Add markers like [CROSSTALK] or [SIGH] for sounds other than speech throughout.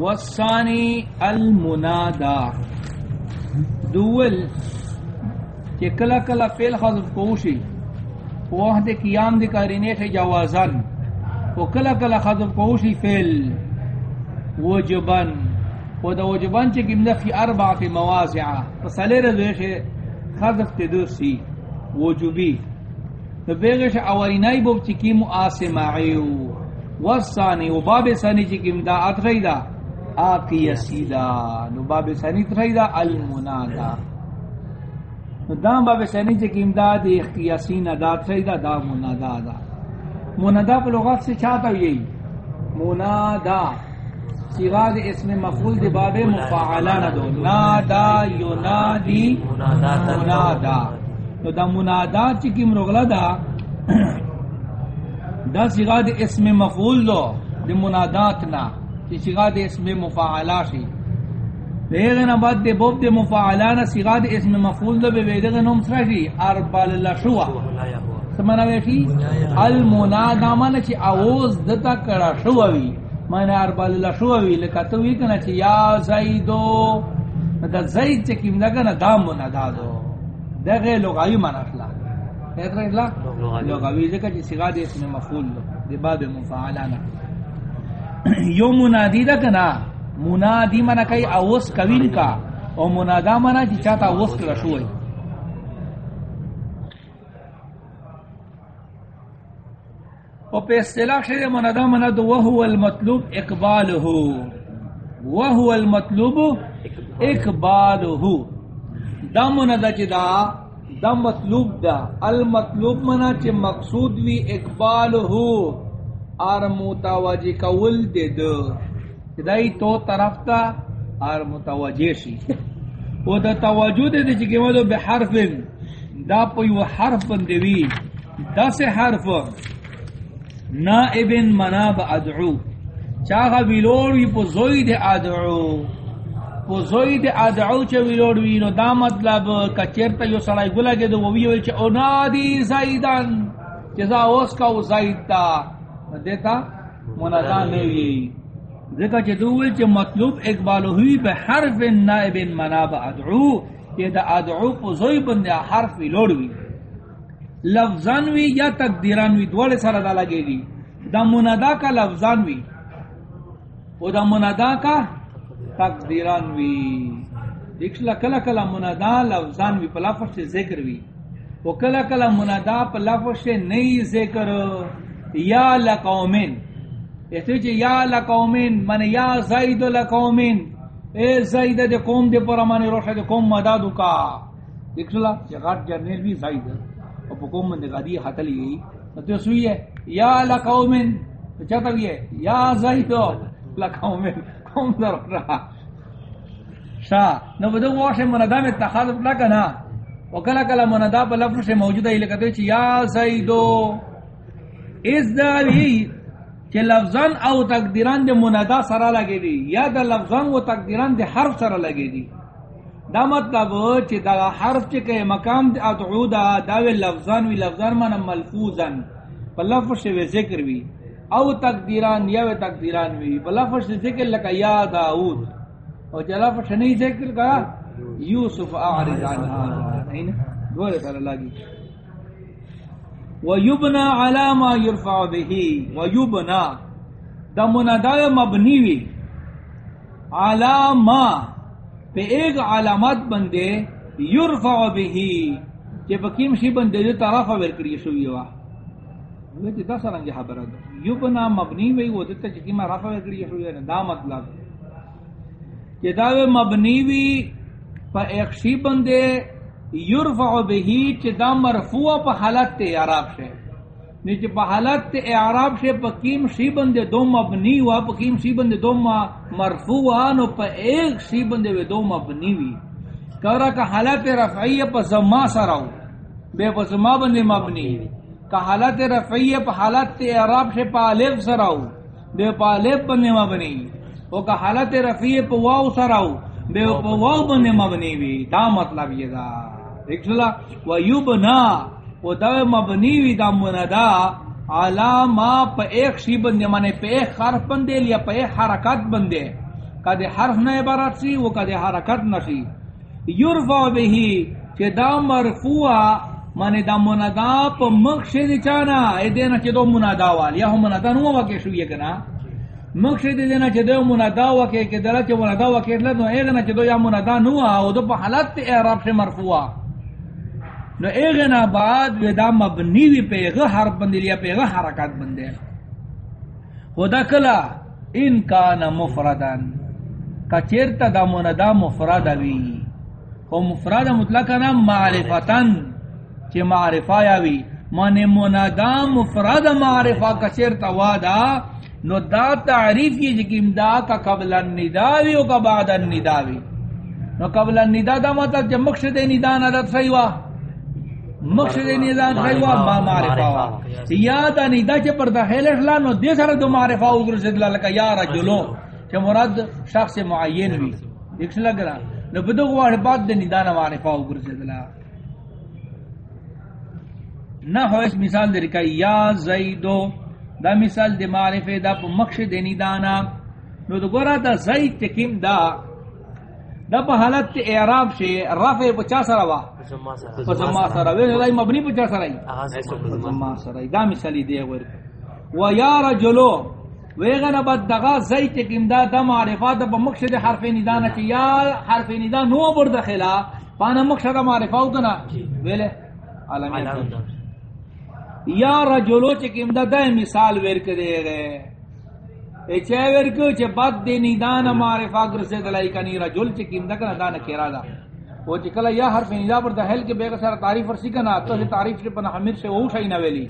والثانی المنادا دول کہ کلا کلا فیل حذف کوشی. وحد قیام دی کارینه ته جوازن. او کلا کلا حذف کوشی فیل وجبن. و دا وجبن چې کوم د فی اربع مواضع فسلره دوشه حذف تدوسی وجوبی. تو بیغش اولینای بوب چی کیم آسماعیو. والثانی و باب ثانی چی کیم دا اتغی دا آقیسی دا نو باب ثانی تغی دا المنادا۔ نو دا باب ثانی چی کیم دا دی اختیاسی ندا تغی دا دا منادا دا۔ منادا پا لغت سے چاہتا ہو یہی۔ منادا۔ سیغاد اسم مفعول دی باب مفاعلان دو۔ نادا ینادی منادا۔ نو دا منادا چی کم رغلا دا۔ دا سیغا دا اسم مفعول دو۔ دا مناداتنا چی سیغا دا اسم مفاعلا شی۔ دیگنا بعد دے بوب دے مفاعلانا سیغا دا اسم مفعول دو بے بیدگا نوم سرا شی۔ اربال لشوا۔ سمنا بیشی المنادا مانا چی آوز دتا کرا شووی مانا اربال لشووی لکتوی کنا چی یا زیدو۔ دا زید چی کم دگنا دا منادا دو۔ دغه لغوی معنی اخلا اخلا لغوی ذکر چی سگا دے اسم مفعول دے باب مفعلانا [CLEARS THROAT] یو منادی دا کنا منادی منا کئی اوس کوین کا او منادا منا چی چاہتا اوس کلا شوئی او پہ اصطلاح شیر منادا منا دو وہو المطلوب اقبالہو وہو المطلوب اقبالہو دا منادا چی دا دا مطلوب دا المطلوب منا چی مقصود وی اقبالہو آر متوجی کول دے دو دای تو طرف تا آر متوجی شی۔ و دا توجہ دے دے چی کمو دو بحرف دا پیو حرف بندوی دا سے حرف۔ نائب مناب ادعو۔ چاہا ویلوڑی پو زوید ادعو۔ پو زوید ادعو چا ویلوڑی نو دا مطلب کچرتا یو سڑای گلا گے دو ویوی چا او نادی زیدن چیزا اوس کا او تا۔ دیتا منادا نوی ذکر چا دوول چا مطلوب اقبالو ہوئی بے حرف نائب مناب ادعو کہ دا ادعو پو زوی بندے حرف ویلوڑی لفظان وی. یا تقدیران وی دوڑے سارا دا لگے گی دا منادا کا لفظان وی، او دا منادا کا تقدیران وی. دیکھلا کلا کلا منادا لفظان وی پلافر سے ذکر وی. او کلا کلا منادا پلافر سے نئی ذکر. یا لقومن. ایسے چی یا لقومن من یا زید لقومن. اے زید دے قوم دے پر امانی روشہ دے قوم مدادو کا. دیکھلا یہ غٹ جرنیل بھی زید. اور پکوم من غدی حتلی گئی. تو سوئی ہے، یا لقومن. تو چاہتا بھی ہے، یا زیدو لقومن، قوم در رہا شاہ نو بدو واشے مندا میں تخاذب لکا نا وکلا کلا مندا پا لفظ سے موجودہ ہی لکھتے چی یا زیدو اس دا داری چی لفظان او تقدیران دے مندا سرا لگے دی، یا دا لفظان و تقدیران دے حرف سرا لگے دی۔ دا مطلب چی دا حرف چی کہ مقام دا ادعو دا دا وی لفظان وی لفظان مانا ملفوظن پا لفظ سے ذکر وی۔ او تقدیران یا وی تقدیران وی۔ پا لفظ سے ذکر لکا یا داود او چی لفظ سے ذکر کا، یوسف اعرض عنہ۔ دوارے سر لگی۔ ویبنا علا ما یرفع بہی ویبنا دا مندا مبنی وی. علا ما. پہ ایک علامات بندے یرفع بہی کہ بکیم شی بندے جو طرف ورکڑی شوی وا ویتی جی دا سرنگی حبرد یبنا مبنی وی وہ دیتا چکی جی ما رفع ورکڑی شوی وا دا مطلب. کہ دا مبنی وی پہ ایک شی بندے یرفع بہی چی دا مرفوع پہ حالت تے عراب شے۔ نیچے پہ حالت تے اعراب شے پہ کیم شی بندے دو مبنی وا پہ کیم شی بندے دو مرفوع نو پہ ایک شی بندے وی دو مبنی وی۔ کورا کا حالت رفعی پہ زما سراو بے پہ زما بندے مبنی کا حالت رفعی پہ حالت تے اعراب شے پہ علیف سراو بے پہ علیف بندے مبنی او کا حالت رفعی پہ واو سراو بے پہ واو بندے مبنی وی۔ دا مطلب یہ دا۔ دیکھلا ویبنا و دا مبنی وی دا مندا علاما پا ایک شی بندے مانے پا ایک خرف بندے لیا پا ایک حرکت بندے قد حرف نہ عبارت سی وہ قد حرکت نشی یرفع بہی چے دا مرفوع مانے دا منادا پا مقشد چانا اے دینا چے دو منادا وال یا ہم منادا نو وکے شو یہ کنا مقشد دینا چے دو منادا وکے کہ دلا چے منادا وکے لدو اے گنا چے دو یا منادا نو آو دو پا حالت تے اعراب سے مرفوع نو اے گنا بعد ودا مبنی وی پہ غ حرف بندی لیا پہ غ بندے. خدا کلا ان کان مفردن کچرتا دا منادا مفرد وی. خو مفرد مطلق نا معرفتن چی معرفا یاوی من منادا مفرد معرفا کچرتا وادا. نو دا تعریف کی جی جکیم دا کا قبل النداوی و کا بعد النداوی نو قبل الندا دا مطلب جب مقصد ندا ندت سیوا مقصد ندا سیوا ما معرفا وا. یا دا ندا چی پر دا حیل اخلا نو دے سر دو معرفا اگر سدلا لکا، یا رجلو. چی مراد شخص معین وی. دیکھ لگ رہا نو بدو گوار بعد دے ندا نا معرفا اگر سدلا نہ ہو اس مثال در کا یا زیدو. دا مثال دے معرفے دا پا مقش دے نو دو گورا دا زید تکیم دا. دا پا حالت اعراب شے رفع پچا سرا وا. پزما سرا. وی دا مبنی پچا سرا ای. پزما سرا ای. دا مثالی دے ور و یا رجلو ویغن بد دغا زید تکیم دا دا معرفات دا پا مقش دے حرف ندانا چی یا حرف ندان نو برد خلا پانا مقش دا معرفاو کنا؟ ویلے؟ عالمی یا رجلو چکم دا دا مثال دے گئے اے چے ورک چے بد دے نیدان معرفہ گرسے دلائی کنی رجل چکم دا کنا دا نکیرا دا۔ وہ چکلا یا حرف ندا پر دا حل کے بے سارا تعریف ورسی کنا، تو سے تعریف سے پنا حمیر سے وہ شای نویلی۔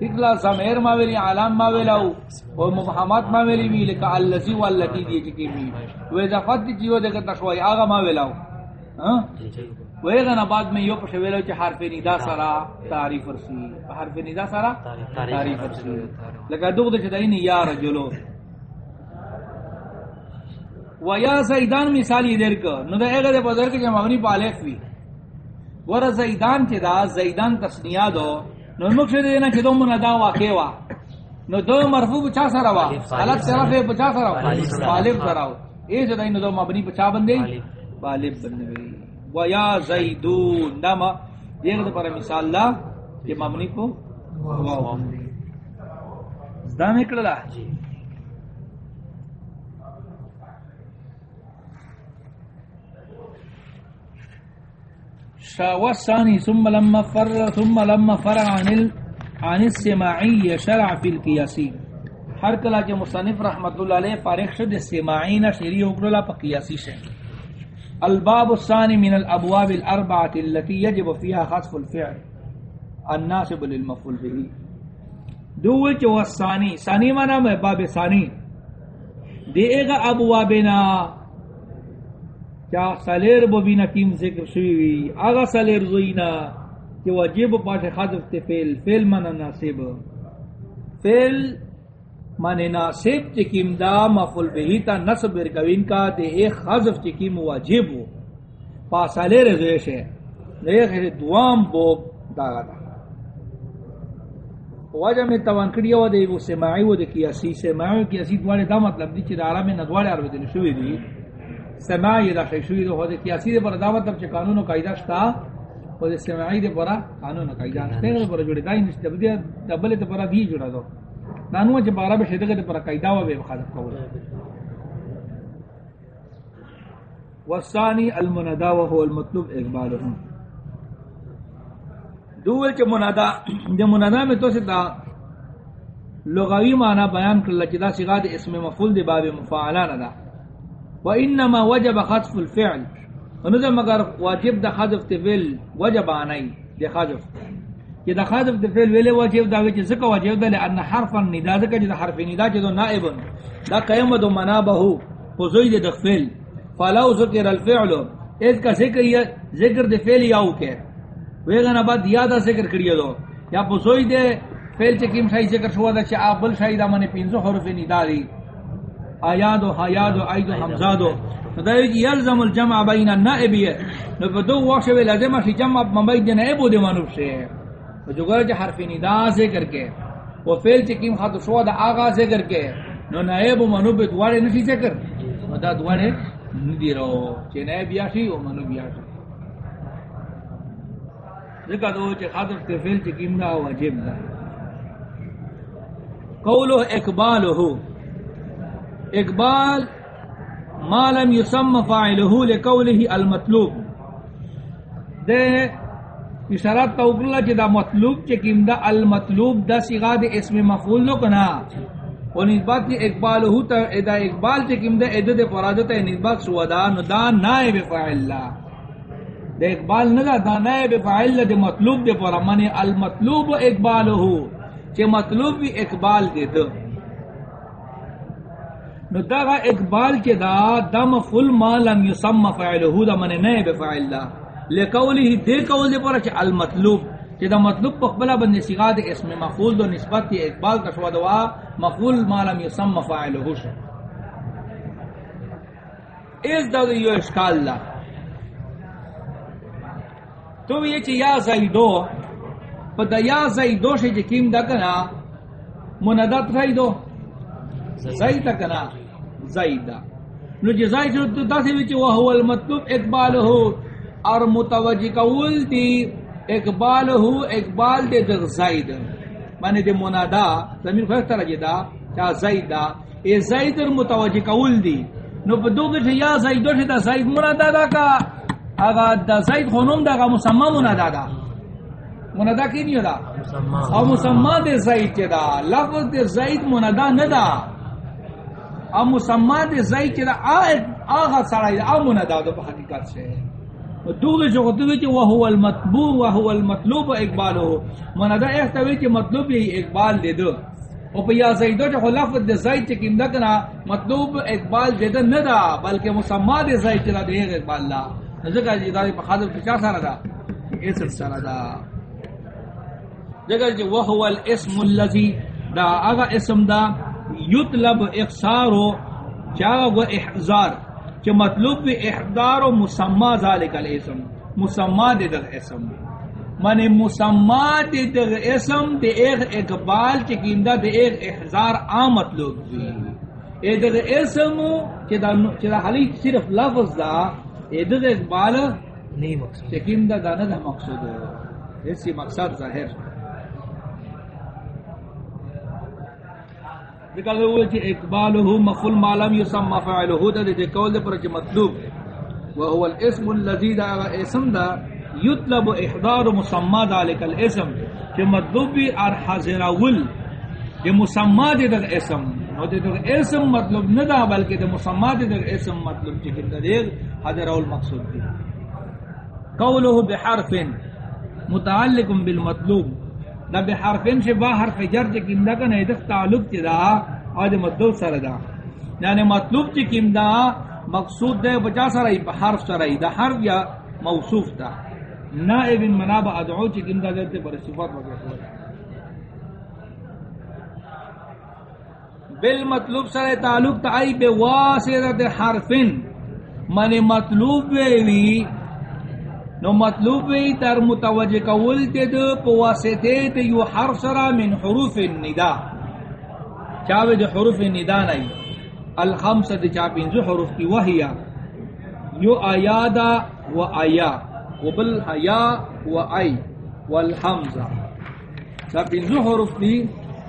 تکلا زمیر ماویلی عالم ماویلاو و مبحامات ماویلی بھی لکا اللذی واللتی دی چکمی وہ اضافت دی چیو دے کتا شوائی آغا ماویلاو ہاں؟ ویغن بعد میں یو پشویلو چھ حرف ندا سرا تعریف ورسی حرف ندا سرا تعریف ورسی دوگ دے چھتا اینی یا رجلو. و یا زیدان مثالی در کا نو دا ایغا دے پا کے مبنی پا علیف بھی ورہ زیدان چھ دا زیدان تسنیا دو. نو مکشد دینا چھ دو مندا واقع وا. نو دو مرفوع بچا سرا وا؟ حالت صرف بچا سرا وا؟ سرا وا. اے جدا اینو دو مبنی بچا بندے؟ بالب بندے. و یا زیدون نما دیکھ دو پر مثال لا جی۔ یہ مبنی کو زدہ میں کڑلا شاو ثم لما فر، ثم لما فرع عن ال... عن السماعي شرع في القياسي ہر کلا کے مصنف رحمت اللہ علیہ فارغ شد السماعین شریع اکرلا پا قیاسی شے۔ الباب الثاني من الابواب الاربعه التي يجب فيها خطف الفعل. الناسب للمفعول به. دول چ ثانی ثانی معنی میں باب ثانی. دے گا ابوابنا. کیا سلیر بوبینا کیم ذکر شوی وی. آغا سلیر زوینا کہ واجب پاش حذف تے فعل. فعل معنی ناسب فعل معنی ناسب چکیم دا مفعول به تا نصب برکوین کا دے ایک حذف چکیم واجب ہو. پاسالے رزویش ہے. دے دوام بوب دا. واجہ میں توان کری ہوا دے وہ سماعی و دے کیاسی سماعی کیاسی دوارے دا مطلب دی چی دا عرام میں ندوارے عرب دے شوی دی. سماعی دا شوی دے ہوا دے کیاسی دے پر دا مطلب چی قانون و قائدہ شتا. و دے سماعی دے پر قانون و قائدہ شتا. دے پر جوڑے دائی نشتا بدیا دبلے دے پر دی جوڑا دو. نانو چې بارا به شدګه د پر قاعده و به مخالف کوله والثاني المنادى وهو المطلوب اقباله دول چې منادا، د منادا میں تو سدا لغوی معنی بیان کړل چې دا صيغه د اسم مفعول د باب مفاعلان ده. وانما وجب خطف الفعل. ونذ مگر واجب د حذف فعل وجب عنی د حذف کہ دا خاطب دے فعل ویلے واجب دا وچ زکا واجب دا لان حرف النداء دا کہ حرف ندا جو نائب۔ دا قیم دو منابہ فزید د فعل۔ فلو ذکر الفعل۔ اس کا ذکر یہ ذکر دے فعل یاو کہ ویگنا بعد یادا ذکر کریو دو۔ یا فزید فعل چې چکیم شای ذکر شوا دا چا ابل شای دا من پینزو حرف ندا دی۔ آیاد و حیاد و عید و حمزاد و۔ ندائی جی یلزم الجمع بین النائبیہ نو بدو واقع لازم شی جمع مبید نائب و دیمانوب سے جو گر جو جی حرف ندا سے کر کے، وہ فعل چکیم خط شو دا آغا سے کر کے، نو نائب و منوب دوارے نشی سے کر دا دوارے ندی رو، چی نئے بیاشی و منو بیاشی ذکر دو چی خاطر تفیل چی کم دا واجب دا۔ قولو اقبالو اقبال ما لم يسم فاعله لقوله المطلوب۔ دے اشارات تا اکرلا چی دا مطلوب چی کم دا المطلوب دا سیغا دے اسم مفعول لو کنا و نسبت کی اقبال ہو تا ادا اقبال چی کم دا ادد فرادتا نسبت سو دا نو دا نائب فاعل لا دا اقبال ندا دا نائب فاعل لا دا مطلوب دے پورا منی المطلوب اقبال ہو چی مطلوب بھی اقبال دے دا نو دا اقبال چی دا دم فل ما لم يسم فاعله دا منی نائب فاعل لا لقوله دے قول دے پورا چی المطلوب، چی دا مطلوب پخبلا بند سیغا دے اسم مفعول دو نسبت تی اقبال کا شوا دوا، مفعول ما لم یسم مفاعله شو. اس دا یو اشکال لا تو یہ چی یا زیدو، پا یا زیدو شی چی دا کنا مندت زیدو. زید کنا، زیدہ. نو جی زید شو دا سی وچی وہو المطلوب اقبالہو اور متوجہ قول دی اقبال ہو اقبال دے در زید۔ معنی دے منادا زمین خوش طرح جدا چا زید دا۔ اے زید در متوجہ قول دی۔ نو پا دو گھر یا زید دو دا زید منادا دا کا۔ اگا دا زید خونوم دا کا مسمع منادا دا منادا کی نہیں دا؟ او مسمع دے زید چی دا۔ لفظ دے زید منادا ندا او مسمع دے زید چی دا۔ آغا سرائی دا او منادا دا پا حقیقت سے۔ دوغه جو غتوی چې وهو المطبوع وهو المطلوب اقبال هو من دا احتوی چې مطلوب یې اقبال دے دو. او په یا زیدو چې خلاف د زید چې کیندا کنا، مطلوب اقبال دے دو نه دا بلکې مسما دے زید چې دے اقبال لا. ځکه جی چې دا په خاطر کې چا سره دا. جی اس سره دا. ځکه چې وهو الاسم الذي دا هغه اسم دا، یطلب اخسارو چا و احزار. کہ مطلوب بھی احدار و مسمع ذالک الاسم مسمع دے در اسم۔ من مسمع دے در اسم دے ایک اقبال چی کیندہ دے ایک احزار آم مطلوب بھی اے در اسم چی دا حلی صرف لفظ دا اے در اقبال نہیں مقصد چی کیندہ دا ندہ مقصود اسی مقصد ظاہر۔ ذکر وہ کہ اقبالہ مفعول معلوم یسمى فاعله ده دے قول دے پر کہ مطلوب وهو الاسم الذي دا اسم دا يطلب احضار مسمى ذلك الاسم کہ مطلوب بھی ار حاضر اول کہ مسمى دے اسم نو دے اسم مطلوب نہ دا بلکہ دے مسمى دے اسم مطلوب کہ کہ دے حاضر اول مقصود دی قوله بحرف متعلق بالمطلوب دا بحرفین سے با حرف جر چی کم دا کن ایدخ تعلق چی دا، آج مدل سر دا. یعنی مطلوب چی کم دا، مقصود دے، بچا سر ای حرف سر ای دا حرف یا موصوف دا. نائب مناب ادعو چی کم دا دیتے پر صفات وقت بالمطلوب سر تعلق تا، ای بے حرفین. من مطلوب بے وی نو مطلوب وی تر متوجہ کول تے دو پواسطے تے یو حرف سرا من حروف الندا. چاوے دو حروف الندا نئی الخمسہ دے چاپین زو حروف کی وحیا. یو آیادا و آیا. و بالحیا و آئی والحمزہ. چاپین زو حروف دی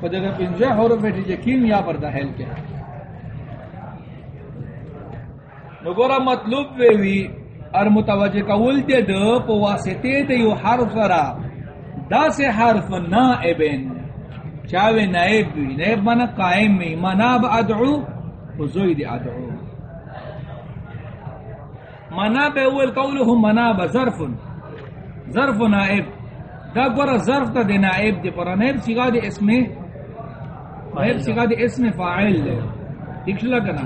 پدر پنزے حروف تے جکیم یا پر دا حل کے نو گورا مطلوب وی ار متوجہ قول دے دو پو واسطے دے یو حرف سرا دا سے حرف نائبن. چاوے نائب بھی. نائب منا قائم میں مناب ادعو وزوی دے ادعو. مناب اول قولہم مناب ظرف. ظرف نائب. دا گورا ظرف تا دے نائب دے. پر نائب سگا دے اسم، نائب سگا دے اسم فاعل دے. ٹھیک شلا کنا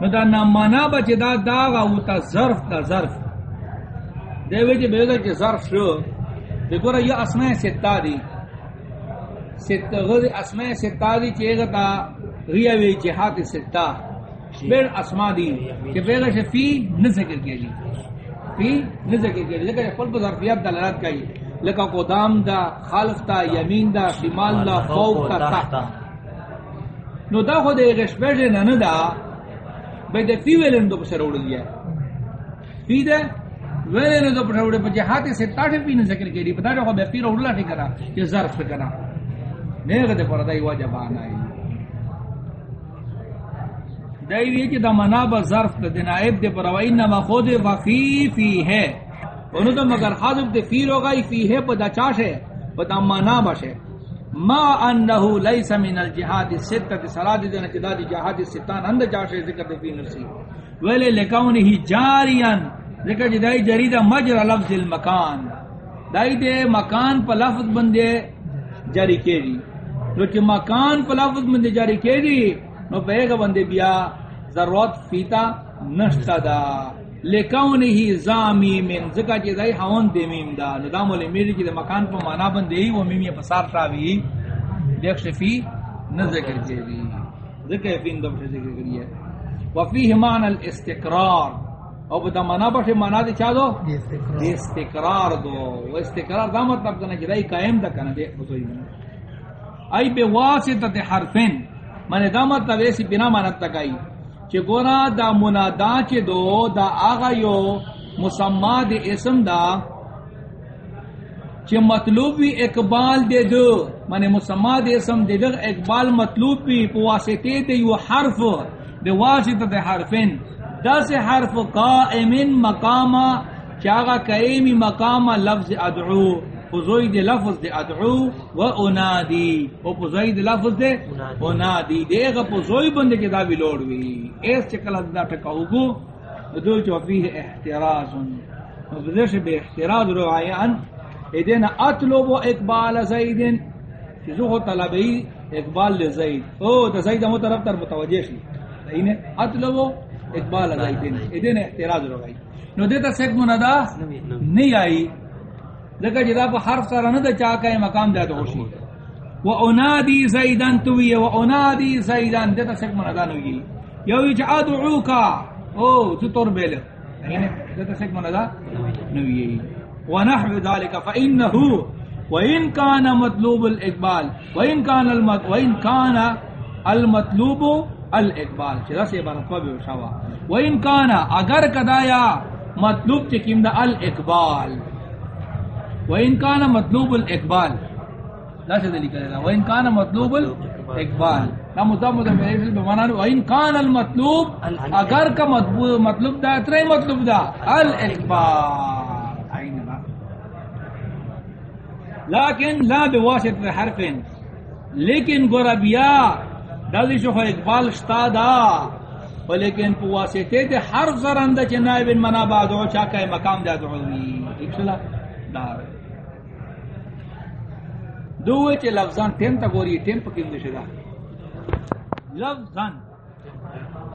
نو دا نامانا بچے دا داغا او تا ظرف تا ظرف. دے وجہ بیگا چے ظرف شو دے گورا یہ اسماء ستا دی ستا غد اسماء ستا دی چے گا تا غیا وی جہات ستا بیر اسماء دی چے بیگا چے فی نذکر کیا جی فی نذکر کیا جی لکہ پل پر ظرفیات دلالت کئی لکہ قدام دا خلف تا یمین دا شمال دا فوق تا تحت نو دا خود ایک اشپیش نندا بھئی دے فی ویلن دو پسر اڑ دیا فی دے ویلن دو پسر اڑ پچھے ہاتھ سے تاٹھے فی ذکر کری پتا جو بے فی رو اللہ ٹھیک کرا کہ ظرف کرا نیغ دے پر دائی واجب آنا ہے دائی وی کہ دا مناب ظرف دے نائب دے پر و انما خود وفی فی ہے انہوں تو مگر حاضر دے فی رو گئی فی ہے پدا چاش ہے پدا مناب ہے ما انه ليس من الجهاد السته صلاه دین چدا دی جہاد ستان اند چاش ذکر دے فی نفسی ولے لکونه جاریا ذکر جی، جدائی جریدہ مجرى لفظ المکان دائی دے مکان پا لفظ بندے جاری کے دی نو چی مکان پا لفظ بندے جاری کے دی نو پہ گا بندے بیا ضرورت فیتا نشتا دا۔ لکونی ہی زامی من۔ ذکر چی دائی حوان دے میم دا۔ نو دا مولی میری جی، چی دے مکان پا مانا بندے ہی، وہ میمی پسار شاوی دیکھ شفی نذکر کے دی ذکر فی اندب سے ذکر کری ہے۔ وفیہ معنی الاستقرار۔ او بدا منا بخش منا دی چا دو؟ استقرار. دو. و استقرار دا مطلب کنا چی دائی قائم دا کنا دے بزوئی منا ای بے واسطت حرفین. من دا مطلب ایسی بنا مانت تکائی چی گورا دا منادا چی دو دا آغا یو مسمع دی اسم دا چی مطلوب بھی اقبال دے دو. من مسمع دی اسم دے دو اقبال مطلوب بھی پواسطے دے یو حرف بے واسطت حرفین. دس حرف قائم مقام چاگا قائمی مقام لفظ ادعو. پزوئی دے لفظ دے ادعو و انادی. او پزوئی دے لفظ دے انادی. دے گا پزوئی بندے کے دابی لوڑوی ایس چکل دا ٹکاو گو دو چو فیہ احتراز بدش بے احتراز رو آیان ایدین اطلب اقبال زیدن. چیزو طلبی اقبال لزید او دا زید مو طرف تر متوجہ شی. اطلب اقبال زیدن ایدین احتراز رو آئی نو دیتا سیک منادا نہیں آئی۔ ذکر جدا پا حرف سارا ندا چاکا ہے مقام دیا تو خوشی و انادی زیدن توی و انادی زیدن دیتا سک منادا نوی۔ یو یچ ادعوکا او تو طور بیل۔ دیتا سک منادا نوی۔ و نحو ذالک فا انہو و ان کان مطلوب الاقبال و ان کان المط و ان کان المطلوب الاقبال چرا سے عبارت کو بھی شوا. و ان کان اگر کدایا، مطلوب چکیم دا الاقبال. وَإِن كَانَ مطلوب الاقبال. لا سے دلی کرے گا وَإِن كَانَ مطلوب الاقبال. لا مطلب دا میرے بمانا وَإِن كَانَ المطلوب، اگر کا مطلوب دا اتنا مطلوب دا، الاقبال. لیکن لا بواسط حرف، لیکن گورا بیا دادی شوخ اقبال شتا دا. ولیکن پو واسطے دے ہر زرندہ چے نائب منا او چاکہ مقام دے دعوی ٹھیک چلا دار دوے چے لفظان تیم تا گوری تیم پکیم دے شدا لفظان